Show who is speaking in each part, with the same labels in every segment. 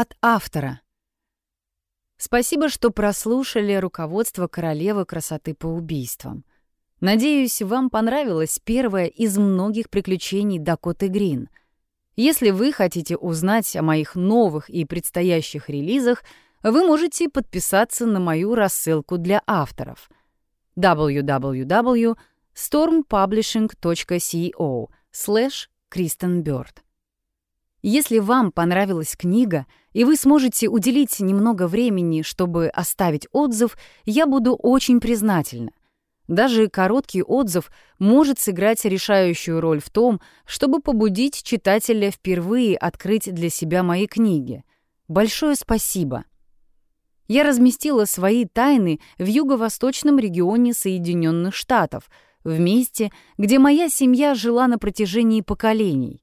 Speaker 1: От автора. Спасибо, что прослушали руководство королевы красоты по убийствам. Надеюсь, вам понравилось первое из многих приключений Дакоты Грин. Если вы хотите узнать о моих новых и предстоящих релизах, вы можете подписаться на мою рассылку для авторов www.stormpublishing.co slash Kristen Bird. Если вам понравилась книга, и вы сможете уделить немного времени, чтобы оставить отзыв, я буду очень признательна. Даже короткий отзыв может сыграть решающую роль в том, чтобы побудить читателя впервые открыть для себя мои книги. Большое спасибо. Я разместила свои тайны в юго-восточном регионе Соединенных Штатов, в месте, где моя семья жила на протяжении поколений.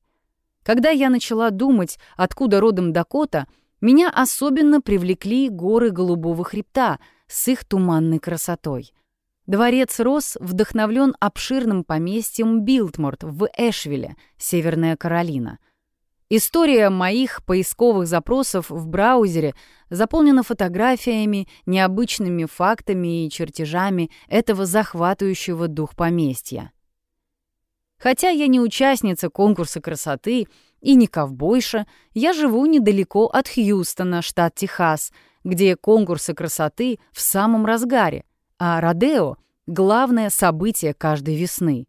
Speaker 1: Когда я начала думать, откуда родом Дакота, меня особенно привлекли горы Голубого хребта с их туманной красотой. Дворец Рос вдохновлен обширным поместьем Билтморт в Эшвилле, Северная Каролина. История моих поисковых запросов в браузере заполнена фотографиями, необычными фактами и чертежами этого захватывающего дух поместья. Хотя я не участница конкурса красоты и не ковбойша, я живу недалеко от Хьюстона, штат Техас, где конкурсы красоты в самом разгаре, а Родео — главное событие каждой весны.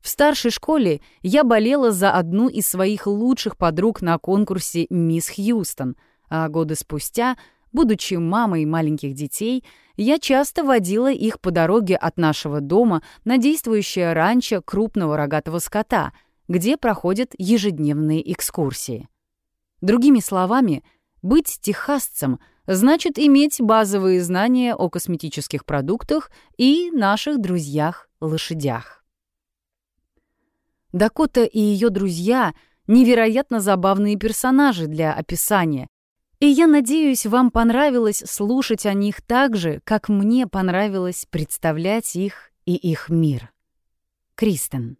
Speaker 1: В старшей школе я болела за одну из своих лучших подруг на конкурсе «Мисс Хьюстон», а годы спустя — Будучи мамой маленьких детей, я часто водила их по дороге от нашего дома на действующее ранчо крупного рогатого скота, где проходят ежедневные экскурсии. Другими словами, быть техасцем значит иметь базовые знания о косметических продуктах и наших друзьях-лошадях. Дакота и ее друзья — невероятно забавные персонажи для описания, и я надеюсь, вам понравилось слушать о них так же, как мне понравилось представлять их и их мир. Кристен.